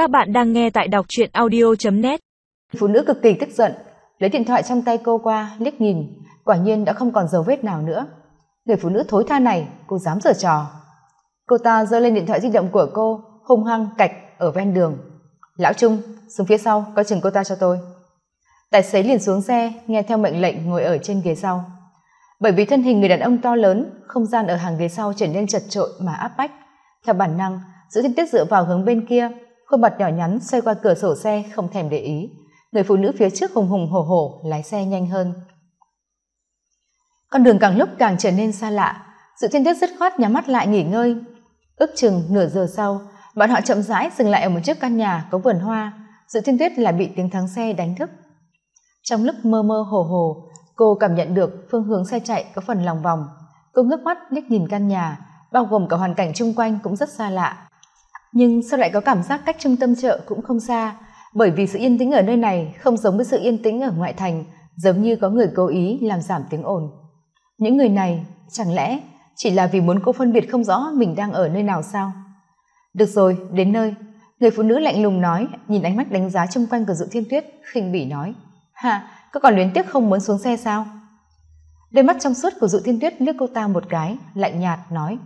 Các bạn đang nghe tại đọc truyện audio.net Phụ nữ cực kỳ tức giận, lấy điện thoại trong tay cô qua, liếc nhìn, quả nhiên đã không còn dấu vết nào nữa. Người phụ nữ thối tha này, cô dám giở trò. Cô ta giơ lên điện thoại di động của cô, hung hăng cạch ở ven đường. Lão Trung, xuống phía sau, coi chừng cô ta cho tôi. Tài xế liền xuống xe, nghe theo mệnh lệnh ngồi ở trên ghế sau. Bởi vì thân hình người đàn ông to lớn, không gian ở hàng ghế sau trở nên chật trội mà áp bách. Theo bản năng, giữ thiên tiết dựa vào hướng bên kia, khuôn mặt nhỏ nhắn xoay qua cửa sổ xe không thèm để ý. Người phụ nữ phía trước hùng hùng hổ hổ lái xe nhanh hơn. Con đường càng lúc càng trở nên xa lạ, sự thiên tiết dứt khoát nhắm mắt lại nghỉ ngơi. Ước chừng nửa giờ sau, bọn họ chậm rãi dừng lại ở một chiếc căn nhà có vườn hoa. Sự thiên tuyết là bị tiếng thắng xe đánh thức. Trong lúc mơ mơ hồ hồ, cô cảm nhận được phương hướng xe chạy có phần lòng vòng. Cô ngước mắt liếc nhìn căn nhà, bao gồm cả hoàn cảnh chung quanh cũng rất xa lạ. Nhưng sao lại có cảm giác cách trung tâm chợ cũng không xa, bởi vì sự yên tĩnh ở nơi này không giống với sự yên tĩnh ở ngoại thành, giống như có người cố ý làm giảm tiếng ồn. Những người này, chẳng lẽ chỉ là vì muốn cô phân biệt không rõ mình đang ở nơi nào sao? Được rồi, đến nơi. Người phụ nữ lạnh lùng nói, nhìn ánh mắt đánh giá chung quanh của dự Thiên Tuyết, khinh bỉ nói. Hà, có còn luyến tiếc không muốn xuống xe sao? Đôi mắt trong suốt của dự Thiên Tuyết liếc cô ta một cái, lạnh nhạt nói.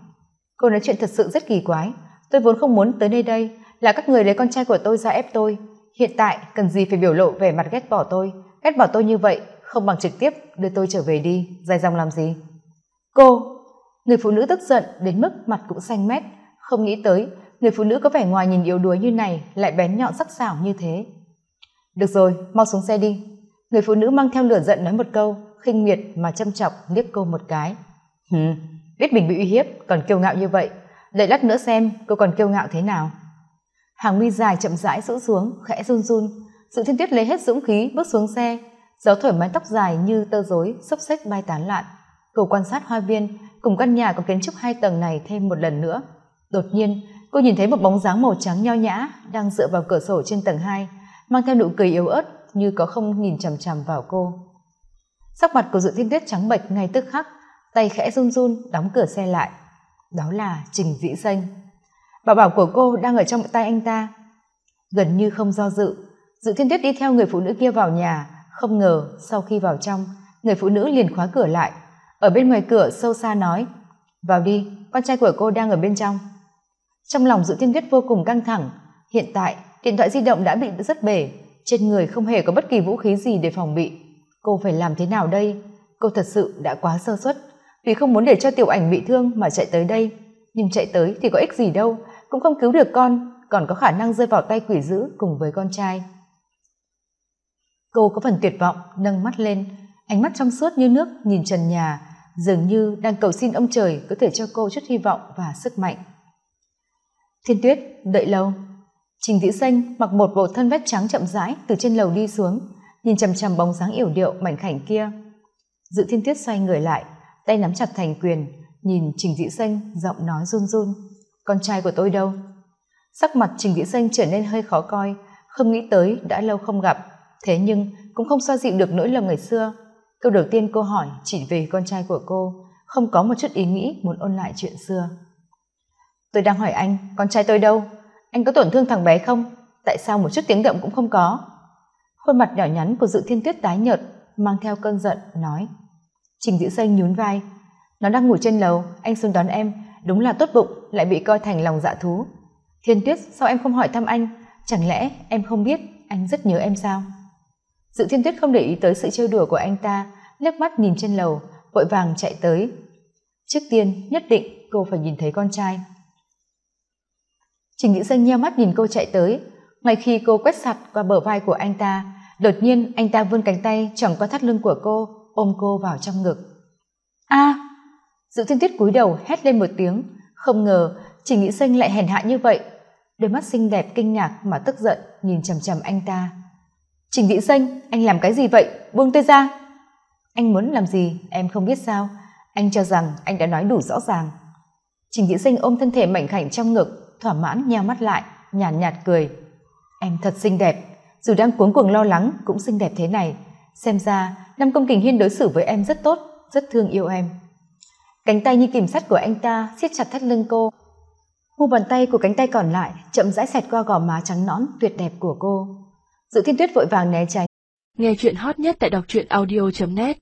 Cô nói chuyện thật sự rất kỳ quái. Tôi vốn không muốn tới nơi đây, là các người lấy con trai của tôi ra ép tôi. Hiện tại, cần gì phải biểu lộ vẻ mặt ghét bỏ tôi. Ghét bỏ tôi như vậy, không bằng trực tiếp đưa tôi trở về đi, dài dòng làm gì. Cô, người phụ nữ tức giận đến mức mặt cũng xanh mét, không nghĩ tới người phụ nữ có vẻ ngoài nhìn yếu đuối như này lại bén nhọn sắc sảo như thế. Được rồi, mau xuống xe đi. Người phụ nữ mang theo lửa giận nói một câu, khinh miệt mà châm chọc liếc cô một cái. Hừ, biết mình bị uy hiếp, còn kiêu ngạo như vậy. Đợi lát nữa xem cô còn kiêu ngạo thế nào. Hàng mi dài chậm rãi rũ xuống, khẽ run run. Sự thiên tuyết lấy hết dũng khí bước xuống xe. Gió thổi mái tóc dài như tơ rối, xốc xếch bay tán loạn. Cô quan sát hoa viên, cùng căn nhà có kiến trúc hai tầng này thêm một lần nữa. Đột nhiên, cô nhìn thấy một bóng dáng màu trắng nho nhã đang dựa vào cửa sổ trên tầng hai, mang theo nụ cười yếu ớt như có không nhìn chằm chằm vào cô. Sắc mặt của Dự Thiên Tuyết trắng bệch ngay tức khắc, tay khẽ run run đóng cửa xe lại. Đó là Trình vĩ danh Bảo bảo của cô đang ở trong tay anh ta. Gần như không do dự, Dự Thiên Tuyết đi theo người phụ nữ kia vào nhà, không ngờ sau khi vào trong, người phụ nữ liền khóa cửa lại. Ở bên ngoài cửa sâu xa nói, vào đi, con trai của cô đang ở bên trong. Trong lòng Dự Thiên Tuyết vô cùng căng thẳng, hiện tại điện thoại di động đã bị rất bể, trên người không hề có bất kỳ vũ khí gì để phòng bị. Cô phải làm thế nào đây? Cô thật sự đã quá sơ suất, vì không muốn để cho tiểu ảnh bị thương mà chạy tới đây. Nhưng chạy tới thì có ích gì đâu, cũng không cứu được con, còn có khả năng rơi vào tay quỷ dữ cùng với con trai. Cô có phần tuyệt vọng, nâng mắt lên, ánh mắt trong suốt như nước nhìn trần nhà, dường như đang cầu xin ông trời có thể cho cô chút hy vọng và sức mạnh. Thiên Tuyết, đợi lâu. Trình Dĩ Xanh mặc một bộ thân vest trắng chậm rãi từ trên lầu đi xuống, nhìn chằm chằm bóng dáng yểu điệu mảnh khảnh kia. Dự Thiên Tuyết xoay người lại, tay nắm chặt thành quyền, nhìn Trình Dĩ Xanh, giọng nói run run. Con trai của tôi đâu? Sắc mặt Trình Dĩ Xanh trở nên hơi khó coi, không nghĩ tới đã lâu không gặp, thế nhưng cũng không xoa dịu được nỗi lòng ngày xưa. Câu đầu tiên cô hỏi chỉ về con trai của cô, không có một chút ý nghĩ muốn ôn lại chuyện xưa. Tôi đang hỏi anh, con trai tôi đâu? Anh có tổn thương thằng bé không? Tại sao một chút tiếng động cũng không có? Khuôn mặt nhỏ nhắn của Dự Thiên Tuyết tái nhợt, mang theo cơn giận, nói. Trình Dĩ Xanh nhún vai. Nó đang ngủ trên lầu, anh xuống đón em, đúng là tốt bụng, lại bị coi thành lòng dạ thú. Thiên Tuyết, sao em không hỏi thăm anh? Chẳng lẽ em không biết anh rất nhớ em sao? Dự Thiên Tuyết không để ý tới sự trêu đùa của anh ta, liếc mắt nhìn trên lầu, vội vàng chạy tới. Trước tiên, nhất định cô phải nhìn thấy con trai. Trình Dĩ Xanh nheo mắt nhìn cô chạy tới, ngay khi cô quét sạch qua bờ vai của anh ta, đột nhiên anh ta vươn cánh tay chỏng qua thắt lưng của cô, ôm cô vào trong ngực. A! À, Dự Thiên Tuyết cúi đầu hét lên một tiếng, không ngờ Trình Nghĩ Xanh lại hèn hạ như vậy. Đôi mắt xinh đẹp kinh ngạc mà tức giận nhìn chằm chằm anh ta. Trình vĩ Xanh, anh làm cái gì vậy? Buông tôi ra! Anh muốn làm gì? Em không biết sao. Anh cho rằng anh đã nói đủ rõ ràng. Trình vĩ Xanh ôm thân thể mảnh khảnh trong ngực, thỏa mãn nheo mắt lại, nhàn nhạt, nhạt cười. Em thật xinh đẹp, dù đang cuống cuồng lo lắng cũng xinh đẹp thế này. Xem ra, Nam Công Kình Hiên đối xử với em rất tốt, rất thương yêu em. Cánh tay như kìm sắt của anh ta siết chặt thắt lưng cô. mu bàn tay của cánh tay còn lại chậm rãi xẹt qua gò má trắng nõn tuyệt đẹp của cô dự thiên tuyết vội vàng né tránh nghe chuyện hot nhất tại đọc truyện audio net